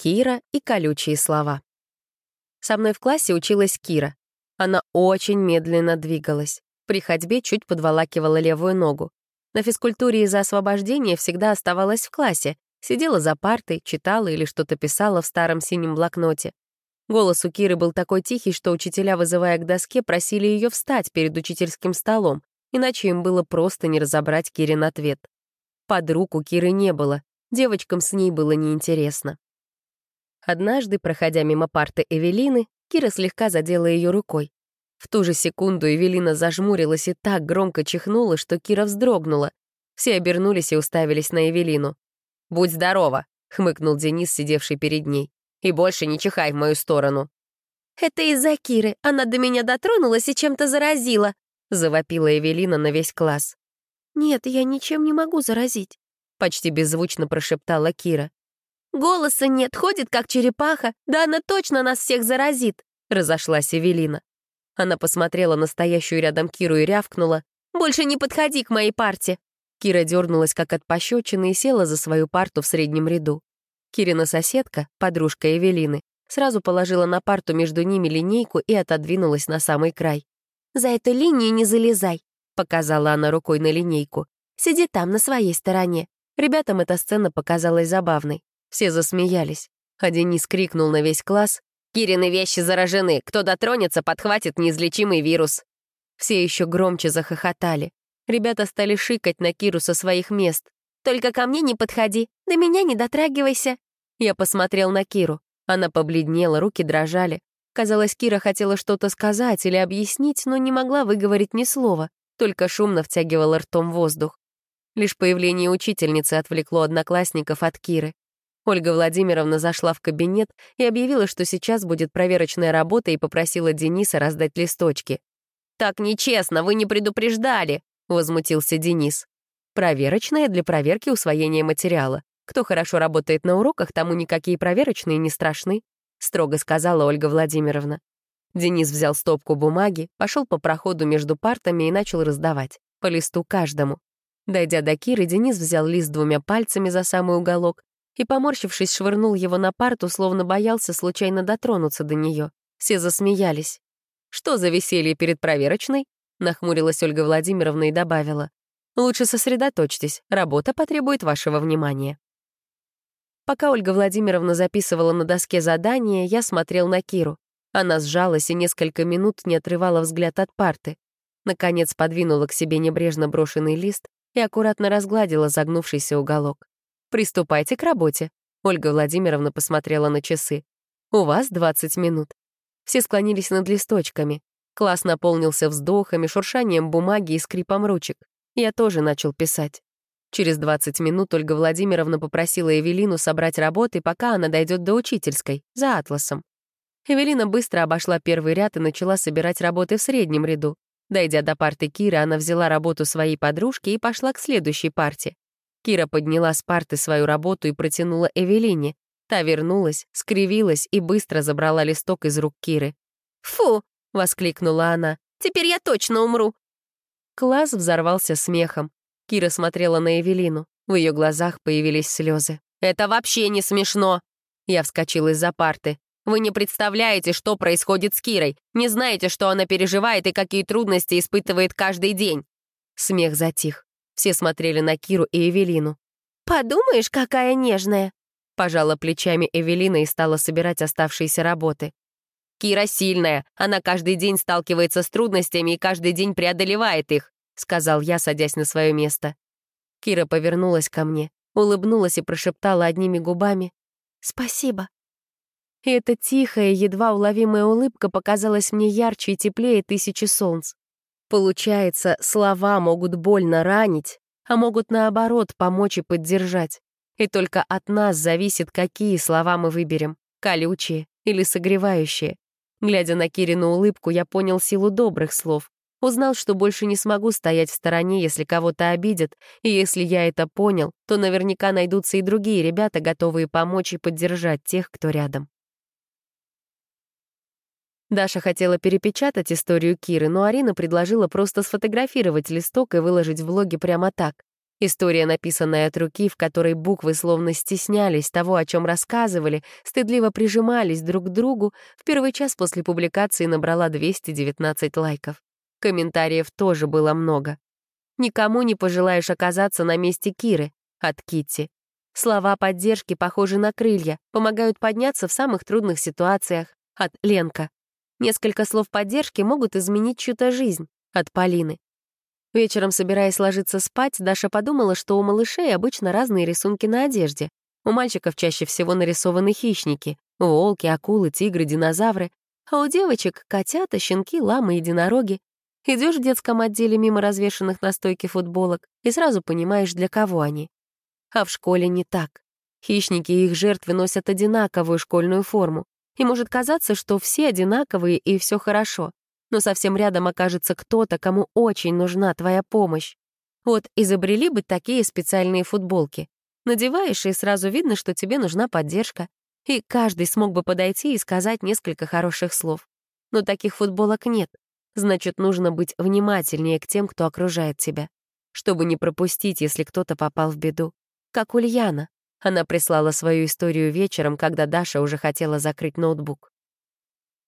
Кира и колючие слова. Со мной в классе училась Кира. Она очень медленно двигалась. При ходьбе чуть подволакивала левую ногу. На физкультуре из-за освобождения всегда оставалась в классе, сидела за партой, читала или что-то писала в старом синем блокноте. Голос у Киры был такой тихий, что учителя, вызывая к доске, просили ее встать перед учительским столом, иначе им было просто не разобрать Кирин ответ. Подруг у Киры не было, девочкам с ней было неинтересно. Однажды, проходя мимо парты Эвелины, Кира слегка задела ее рукой. В ту же секунду Эвелина зажмурилась и так громко чихнула, что Кира вздрогнула. Все обернулись и уставились на Эвелину. «Будь здорова», — хмыкнул Денис, сидевший перед ней. «И больше не чихай в мою сторону». «Это из-за Киры. Она до меня дотронулась и чем-то заразила», — завопила Эвелина на весь класс. «Нет, я ничем не могу заразить», — почти беззвучно прошептала Кира. «Голоса нет, ходит как черепаха. Да она точно нас всех заразит!» — разошлась Эвелина. Она посмотрела на стоящую рядом Киру и рявкнула. «Больше не подходи к моей парте!» Кира дернулась как от пощечины и села за свою парту в среднем ряду. Кирина соседка, подружка Эвелины, сразу положила на парту между ними линейку и отодвинулась на самый край. «За эту линию не залезай», — показала она рукой на линейку. «Сиди там, на своей стороне». Ребятам эта сцена показалась забавной. Все засмеялись. А Денис крикнул на весь класс. «Кирины вещи заражены. Кто дотронется, подхватит неизлечимый вирус». Все еще громче захохотали. Ребята стали шикать на Киру со своих мест. «Только ко мне не подходи, до меня не дотрагивайся». Я посмотрел на Киру. Она побледнела, руки дрожали. Казалось, Кира хотела что-то сказать или объяснить, но не могла выговорить ни слова, только шумно втягивала ртом воздух. Лишь появление учительницы отвлекло одноклассников от Киры. Ольга Владимировна зашла в кабинет и объявила, что сейчас будет проверочная работа и попросила Дениса раздать листочки. «Так нечестно, вы не предупреждали!» — возмутился Денис. «Проверочная для проверки усвоения материала. Кто хорошо работает на уроках, тому никакие проверочные не страшны», — строго сказала Ольга Владимировна. Денис взял стопку бумаги, пошел по проходу между партами и начал раздавать, по листу каждому. Дойдя до Киры, Денис взял лист двумя пальцами за самый уголок, и, поморщившись, швырнул его на парту, словно боялся случайно дотронуться до нее. Все засмеялись. «Что за веселье перед проверочной?» — нахмурилась Ольга Владимировна и добавила. «Лучше сосредоточьтесь, работа потребует вашего внимания». Пока Ольга Владимировна записывала на доске задание, я смотрел на Киру. Она сжалась и несколько минут не отрывала взгляд от парты. Наконец подвинула к себе небрежно брошенный лист и аккуратно разгладила загнувшийся уголок. Приступайте к работе». Ольга Владимировна посмотрела на часы. «У вас 20 минут». Все склонились над листочками. Класс наполнился вздохами, шуршанием бумаги и скрипом ручек. Я тоже начал писать. Через 20 минут Ольга Владимировна попросила Эвелину собрать работы, пока она дойдет до учительской, за атласом. Эвелина быстро обошла первый ряд и начала собирать работы в среднем ряду. Дойдя до парты Киры, она взяла работу своей подружки и пошла к следующей парте. Кира подняла с парты свою работу и протянула Эвелине. Та вернулась, скривилась и быстро забрала листок из рук Киры. «Фу!» — воскликнула она. «Теперь я точно умру!» Класс взорвался смехом. Кира смотрела на Эвелину. В ее глазах появились слезы. «Это вообще не смешно!» Я вскочила из-за парты. «Вы не представляете, что происходит с Кирой. Не знаете, что она переживает и какие трудности испытывает каждый день». Смех затих. Все смотрели на Киру и Эвелину. «Подумаешь, какая нежная!» Пожала плечами Эвелина и стала собирать оставшиеся работы. «Кира сильная, она каждый день сталкивается с трудностями и каждый день преодолевает их», сказал я, садясь на свое место. Кира повернулась ко мне, улыбнулась и прошептала одними губами «Спасибо». И эта тихая, едва уловимая улыбка показалась мне ярче и теплее тысячи солнц. Получается, слова могут больно ранить, а могут, наоборот, помочь и поддержать. И только от нас зависит, какие слова мы выберем — колючие или согревающие. Глядя на Кирину улыбку, я понял силу добрых слов. Узнал, что больше не смогу стоять в стороне, если кого-то обидят, и если я это понял, то наверняка найдутся и другие ребята, готовые помочь и поддержать тех, кто рядом. Даша хотела перепечатать историю Киры, но Арина предложила просто сфотографировать листок и выложить в блоге прямо так. История, написанная от руки, в которой буквы словно стеснялись того, о чем рассказывали, стыдливо прижимались друг к другу, в первый час после публикации набрала 219 лайков. Комментариев тоже было много. «Никому не пожелаешь оказаться на месте Киры» от Китти. Слова поддержки похожи на крылья, помогают подняться в самых трудных ситуациях от Ленка. Несколько слов поддержки могут изменить чью-то жизнь от Полины. Вечером, собираясь ложиться спать, Даша подумала, что у малышей обычно разные рисунки на одежде. У мальчиков чаще всего нарисованы хищники — волки, акулы, тигры, динозавры, а у девочек — котята, щенки, ламы, единороги. Идешь в детском отделе мимо развешанных на стойке футболок и сразу понимаешь, для кого они. А в школе не так. Хищники и их жертвы носят одинаковую школьную форму. И может казаться, что все одинаковые и все хорошо но совсем рядом окажется кто-то, кому очень нужна твоя помощь. Вот изобрели бы такие специальные футболки. Надеваешь, и сразу видно, что тебе нужна поддержка. И каждый смог бы подойти и сказать несколько хороших слов. Но таких футболок нет. Значит, нужно быть внимательнее к тем, кто окружает тебя, чтобы не пропустить, если кто-то попал в беду. Как Ульяна. Она прислала свою историю вечером, когда Даша уже хотела закрыть ноутбук.